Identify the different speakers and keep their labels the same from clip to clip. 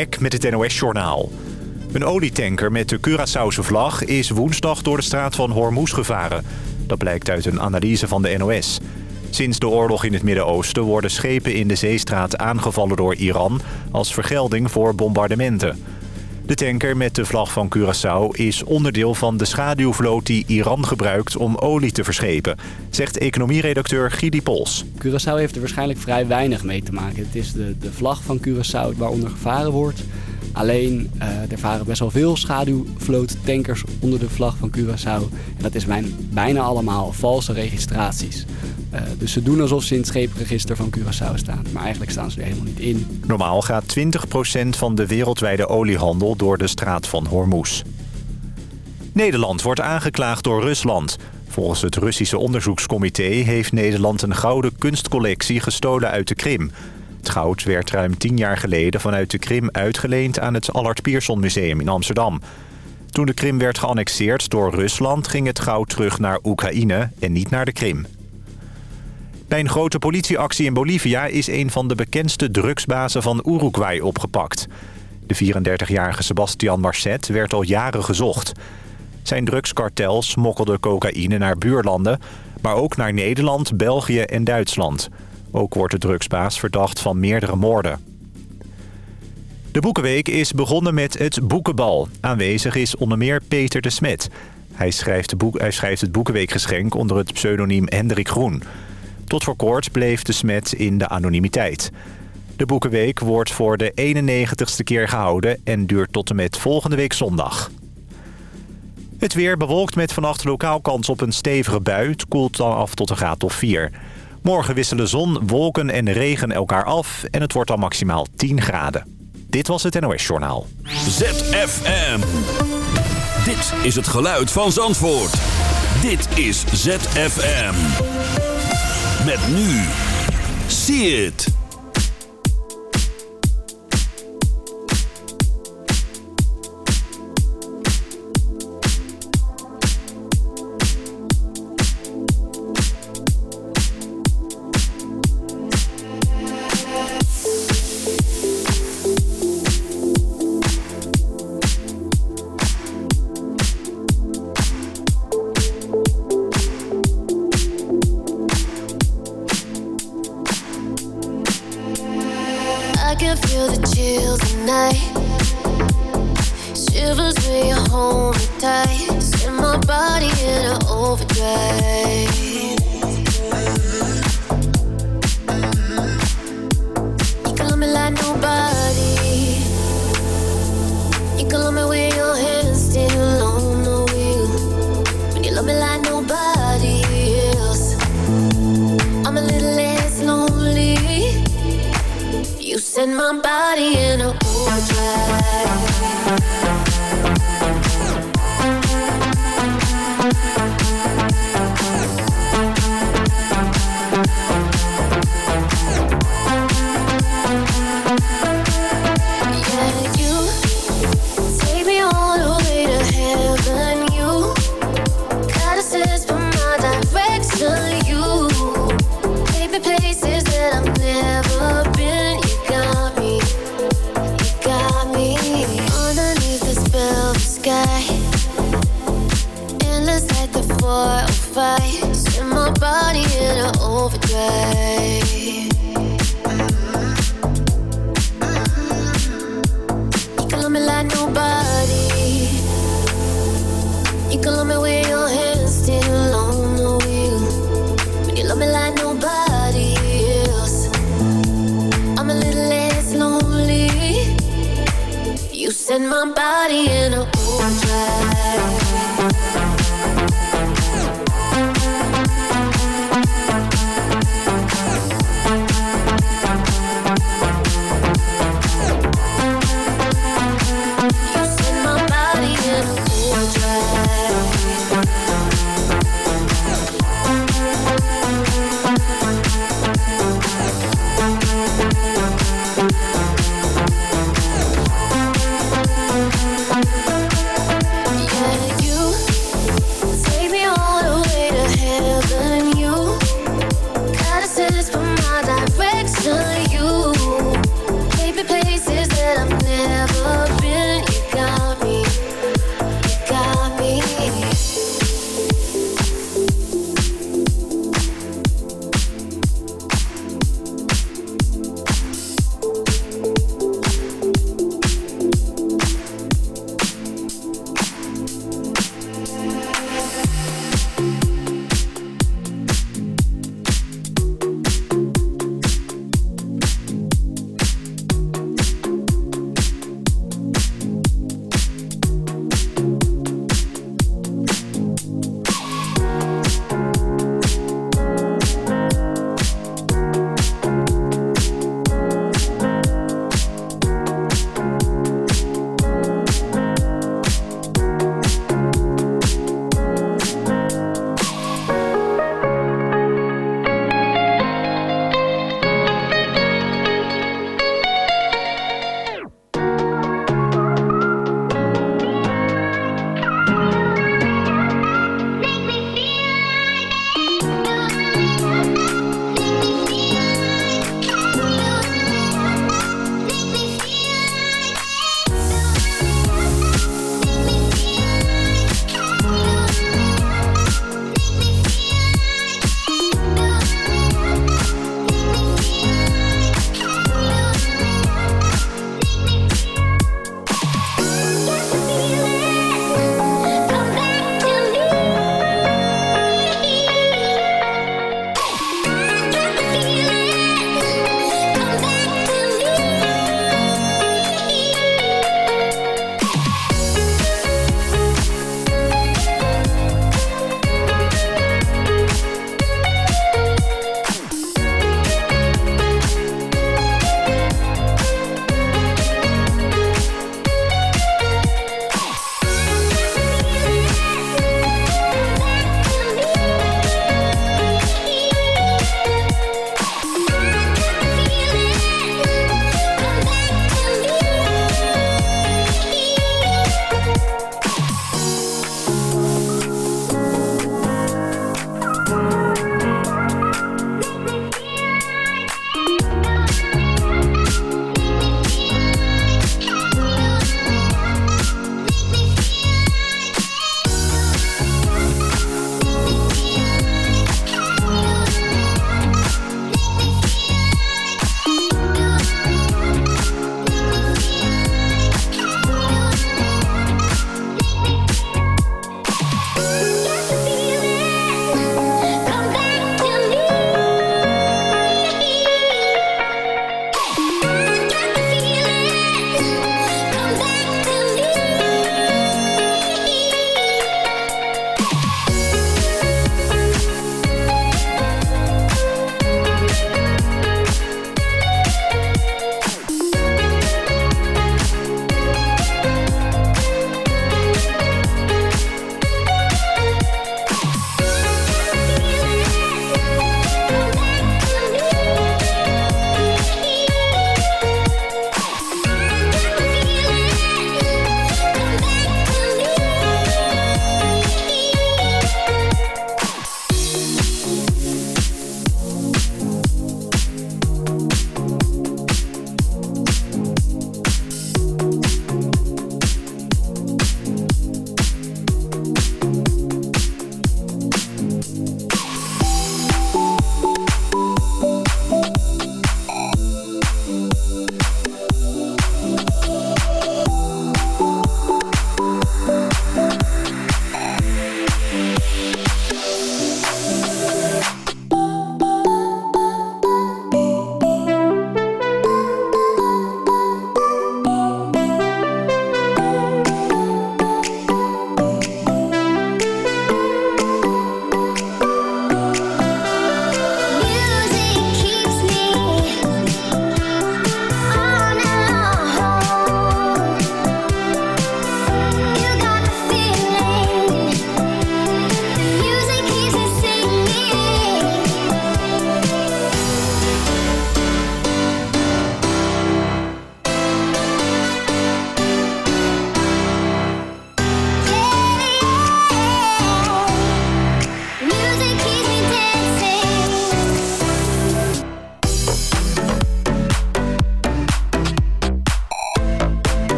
Speaker 1: Eck met het NOS-journaal. Een olietanker met de Curaçaose vlag is woensdag door de straat van Hormuz gevaren. Dat blijkt uit een analyse van de NOS. Sinds de oorlog in het Midden-Oosten worden schepen in de zeestraat aangevallen door Iran... als vergelding voor bombardementen. De tanker met de vlag van Curaçao is onderdeel van de schaduwvloot die Iran gebruikt om olie te verschepen, zegt economieredacteur Gidi Pols.
Speaker 2: Curaçao heeft er waarschijnlijk vrij weinig mee te maken. Het is de, de vlag van Curaçao waaronder gevaren wordt. Alleen, uh, er varen best wel veel schaduwvloottankers onder de vlag van Curaçao. En dat is mijn, bijna allemaal valse registraties. Uh, dus ze doen alsof ze in het scheepregister van Curaçao staan. Maar eigenlijk staan ze er helemaal niet in.
Speaker 1: Normaal gaat 20% van de wereldwijde oliehandel door de straat van Hormuz. Nederland wordt aangeklaagd door Rusland. Volgens het Russische onderzoekscomité heeft Nederland een gouden kunstcollectie gestolen uit de Krim. Het goud werd ruim tien jaar geleden vanuit de Krim uitgeleend aan het Allard Pierson Museum in Amsterdam. Toen de Krim werd geannexeerd door Rusland ging het goud terug naar Oekraïne en niet naar de Krim. Bij een grote politieactie in Bolivia is een van de bekendste drugsbazen van Uruguay opgepakt. De 34-jarige Sebastian Marcet werd al jaren gezocht. Zijn drugskartel smokkelde cocaïne naar buurlanden, maar ook naar Nederland, België en Duitsland. Ook wordt de drugsbaas verdacht van meerdere moorden. De Boekenweek is begonnen met het Boekenbal. Aanwezig is onder meer Peter de Smet. Hij schrijft, boek, schrijft het Boekenweekgeschenk onder het pseudoniem Hendrik Groen. Tot voor kort bleef de Smet in de anonimiteit. De Boekenweek wordt voor de 91ste keer gehouden en duurt tot en met volgende week zondag. Het weer bewolkt met vannacht lokaal kans op een stevige bui. Het koelt dan af tot een graad of 4. Morgen wisselen zon, wolken en regen elkaar af en het wordt dan maximaal 10 graden. Dit was het NOS Journaal.
Speaker 3: ZFM. Dit is het geluid van Zandvoort. Dit is ZFM. Met nu. See it.
Speaker 4: sky. Endless at the 405. Send my body in an overdrive. You can
Speaker 5: love me like nobody. You can love me with your hands still on the wheel. But you love me like nobody else. I'm a little less lonely. You send my body in a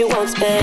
Speaker 5: you won't spend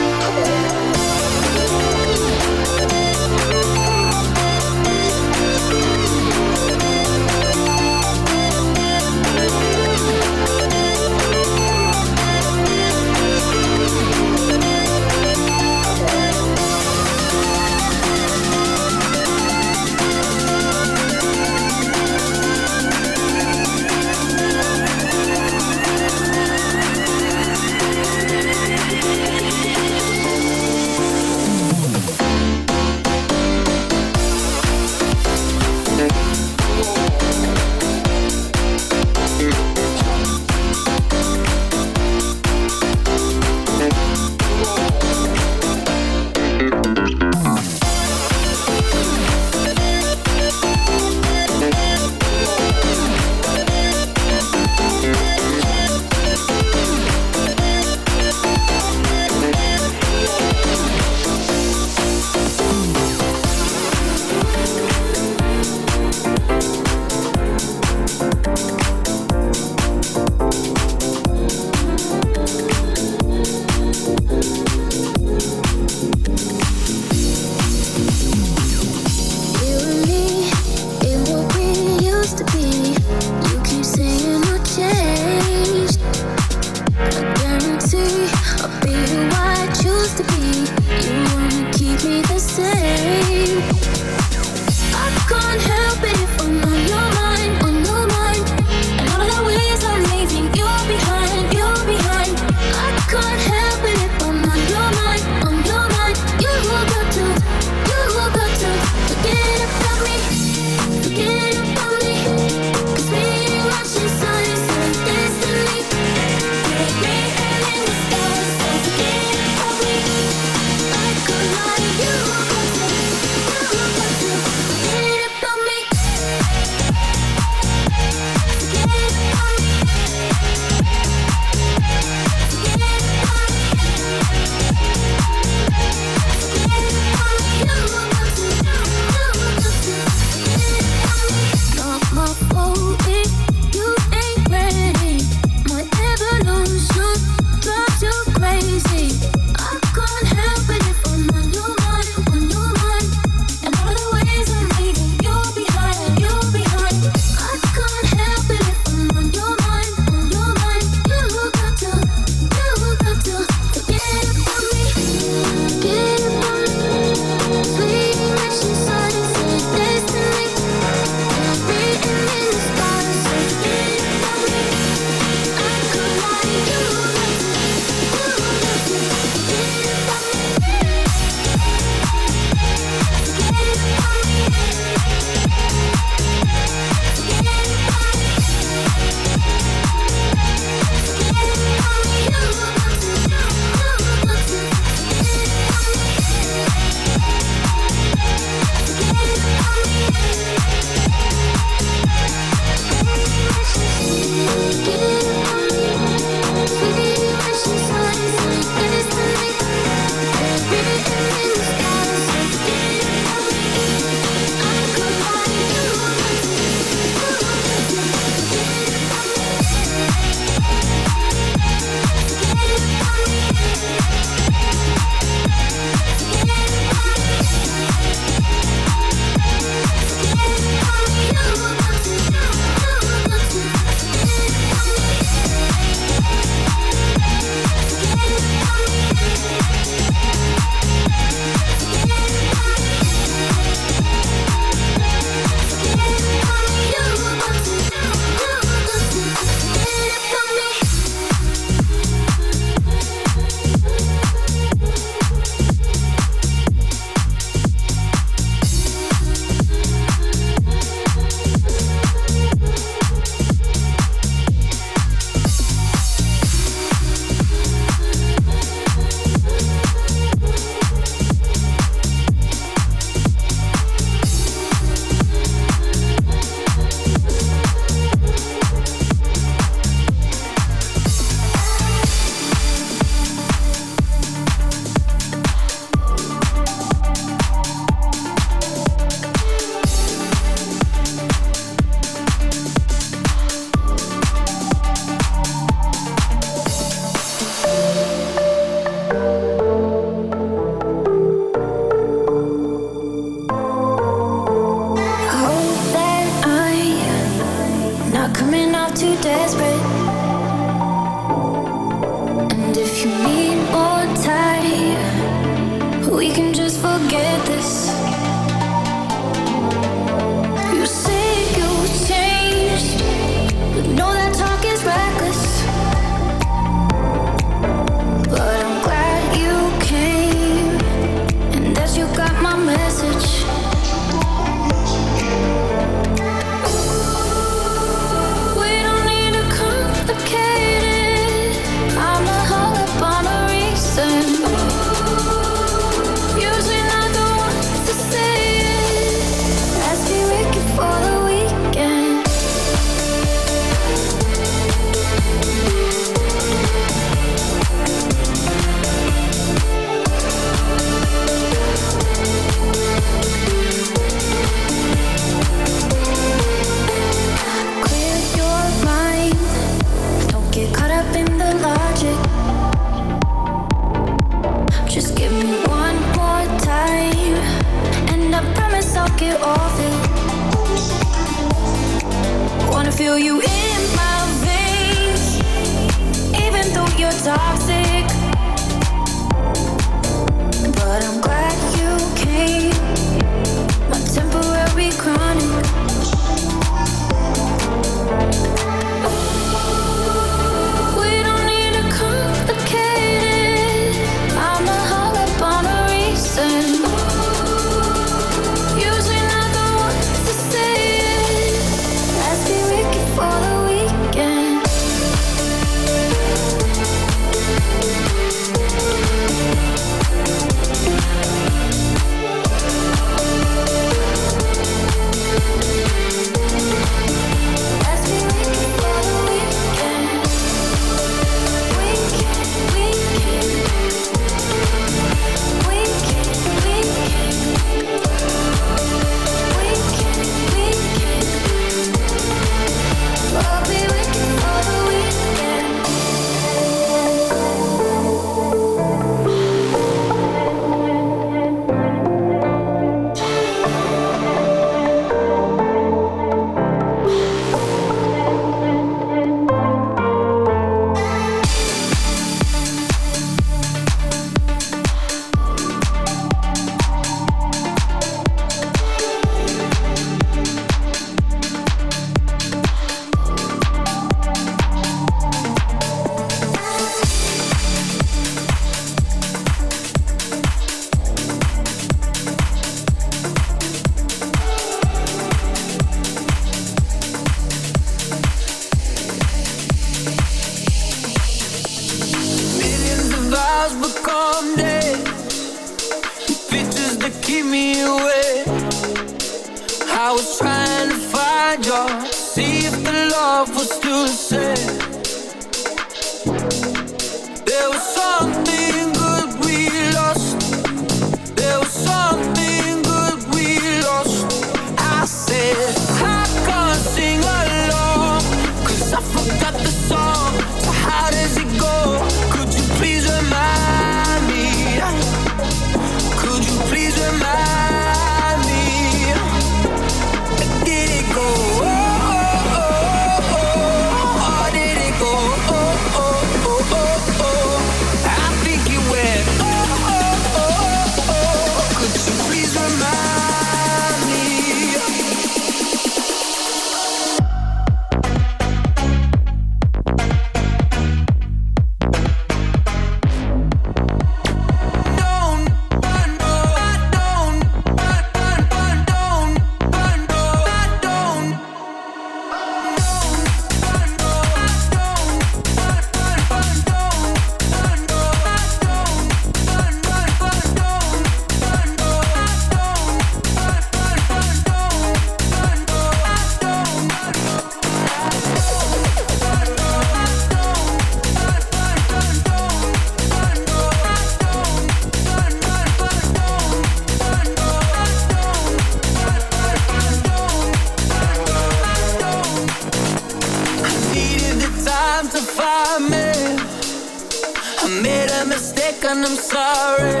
Speaker 5: and I'm sorry.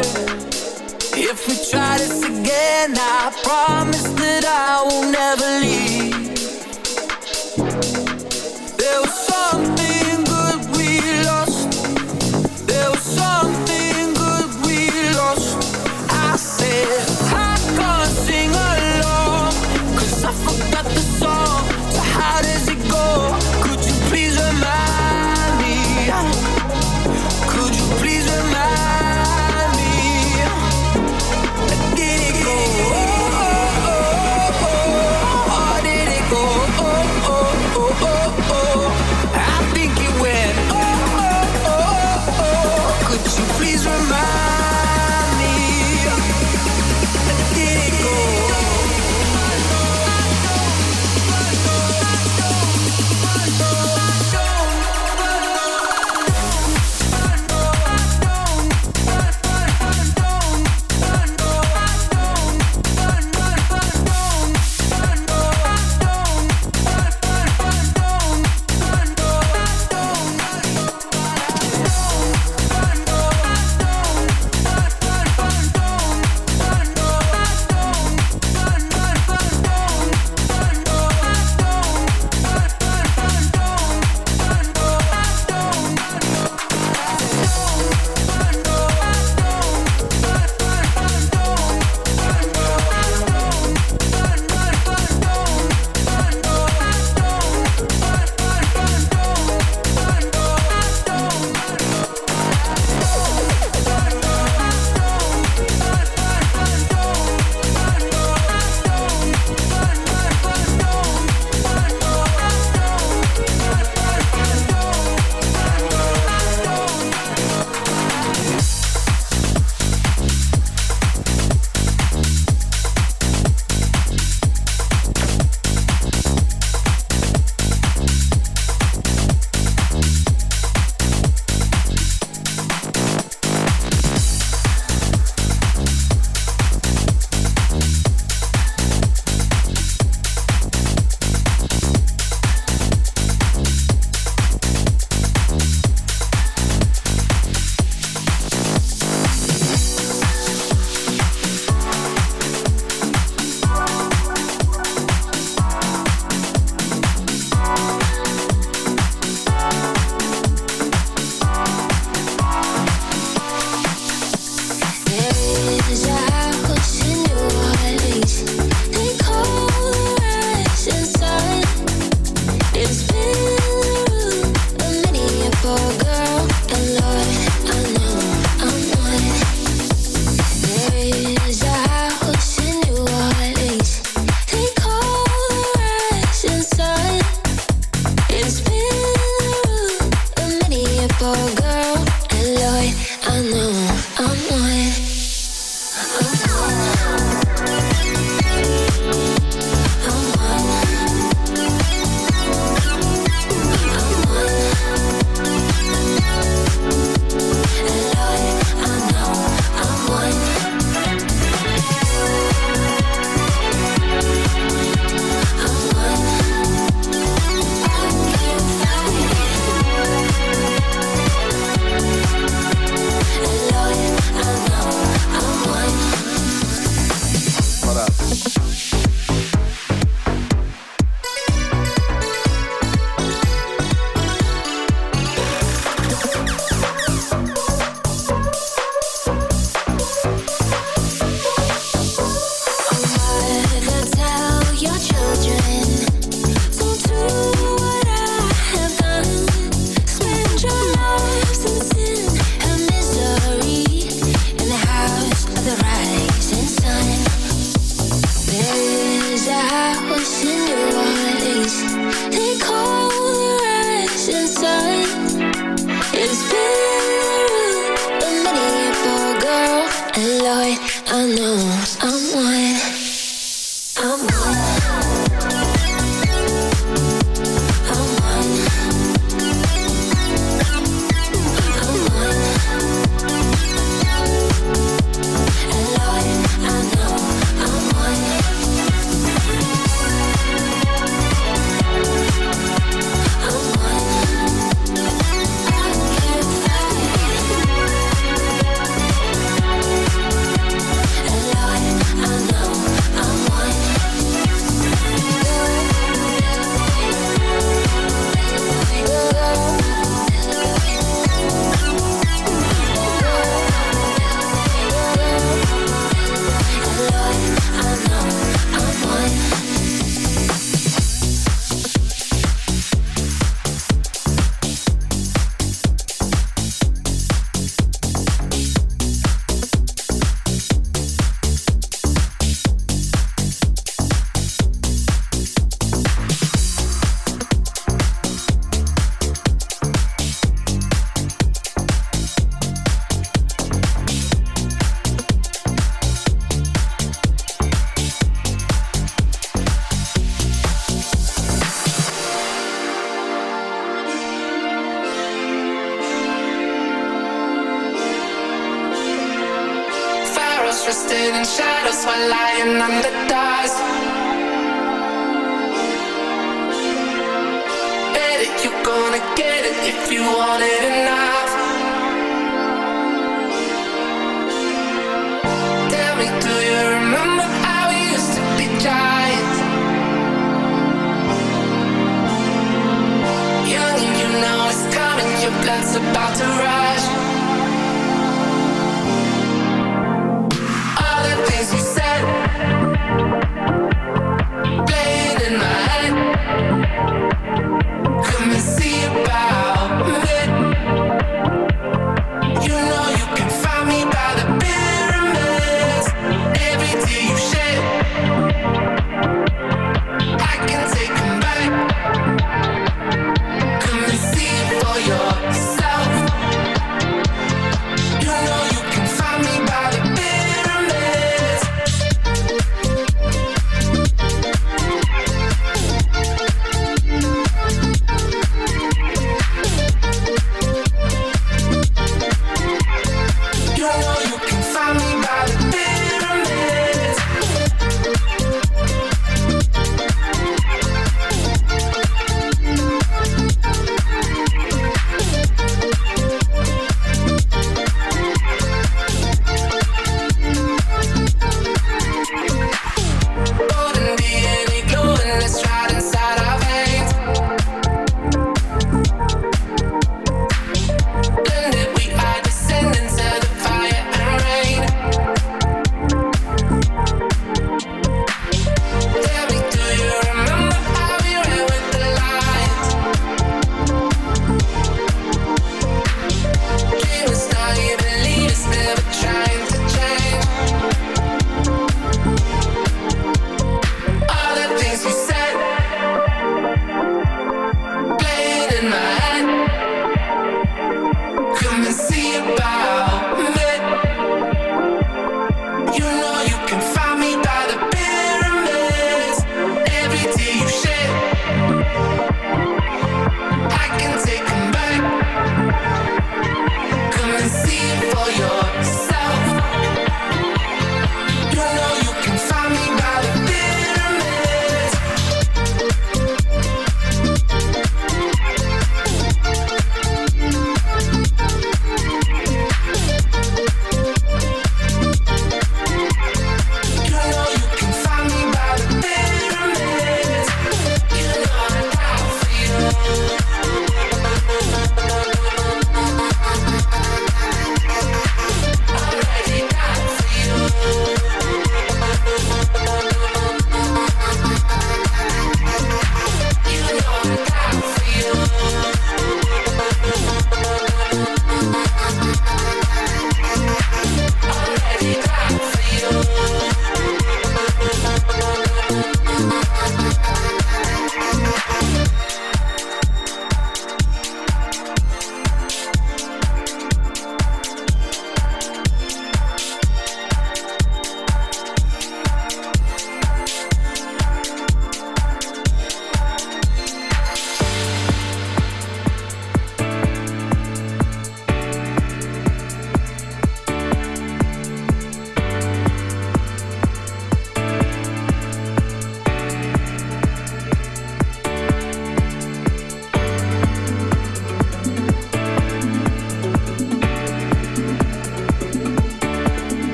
Speaker 5: If we try this again I promise that I will never leave.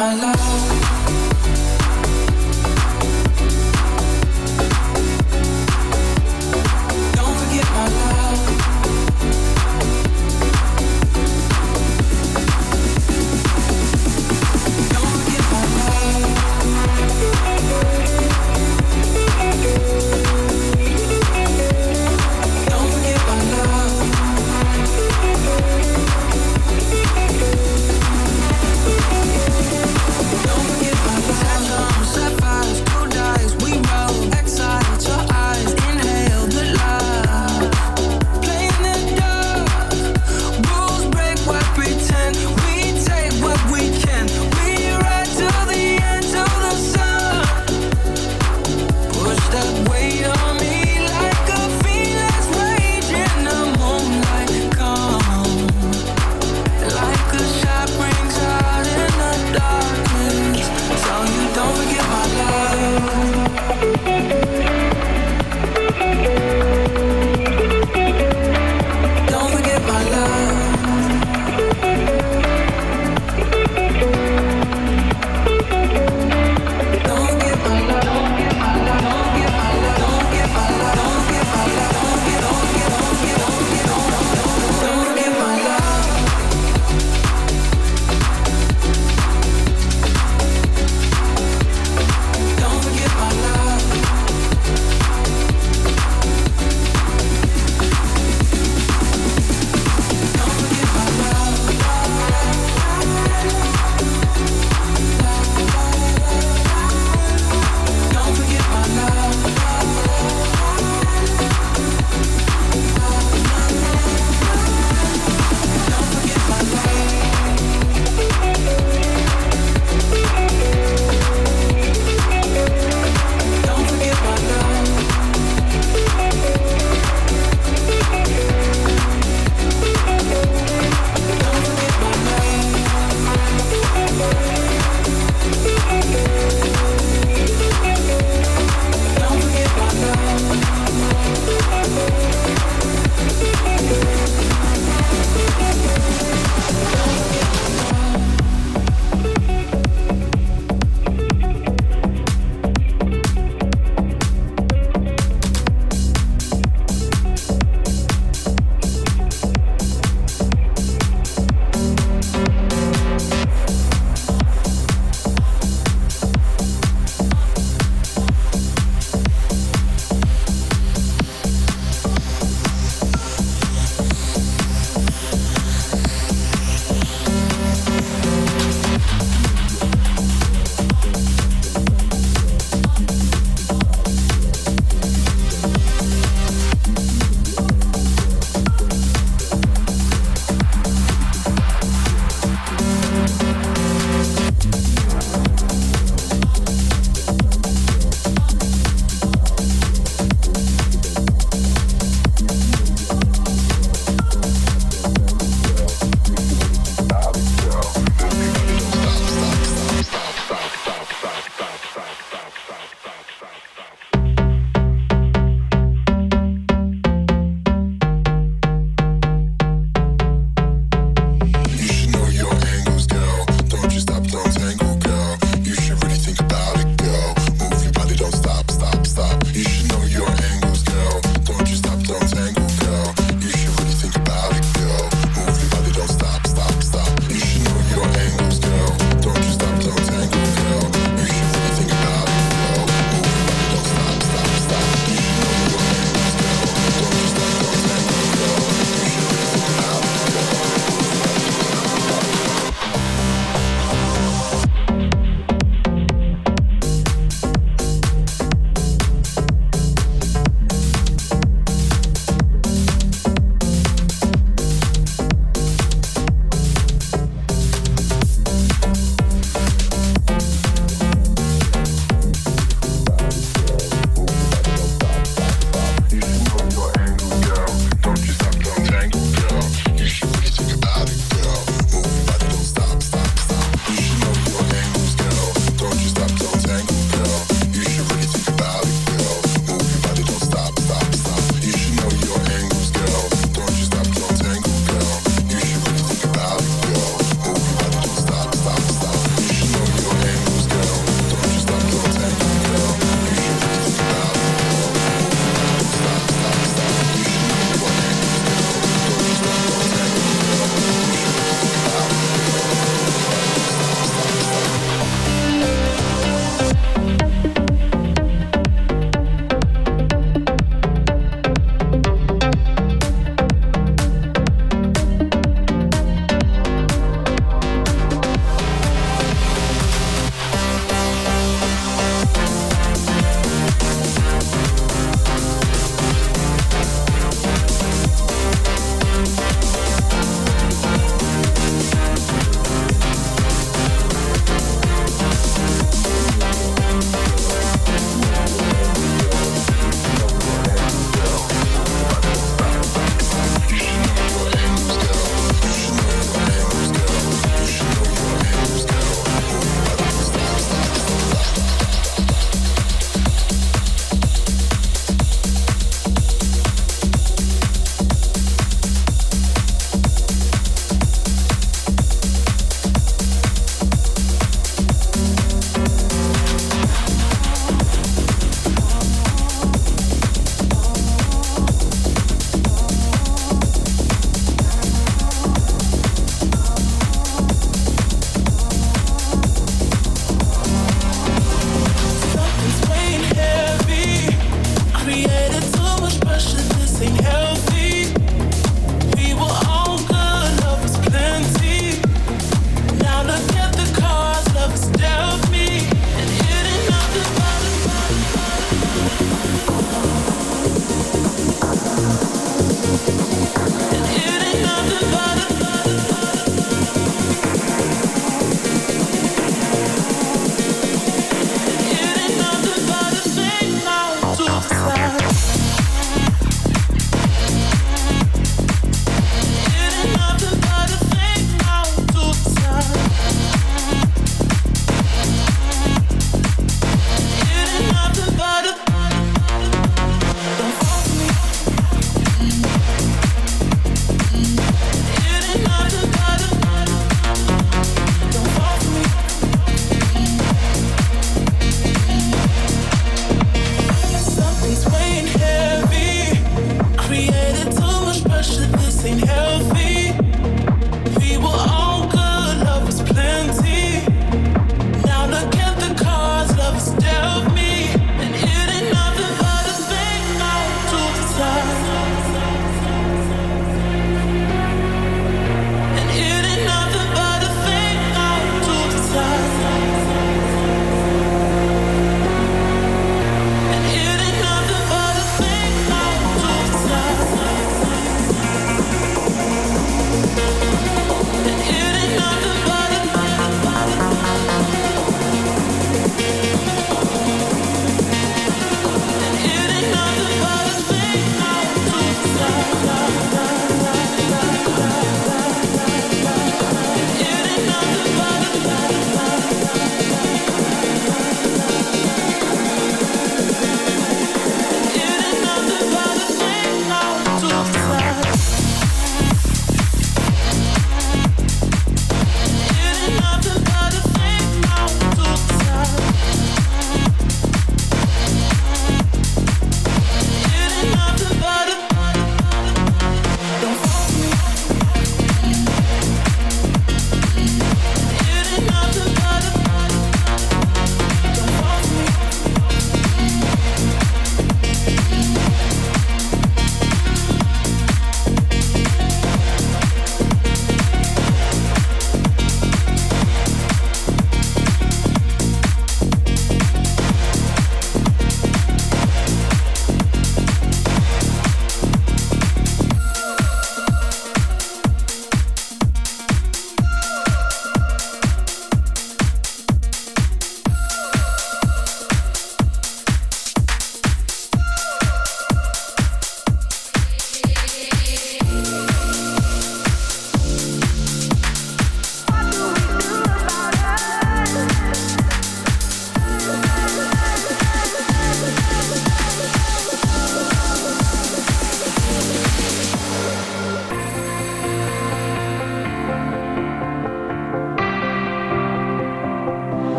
Speaker 5: my life.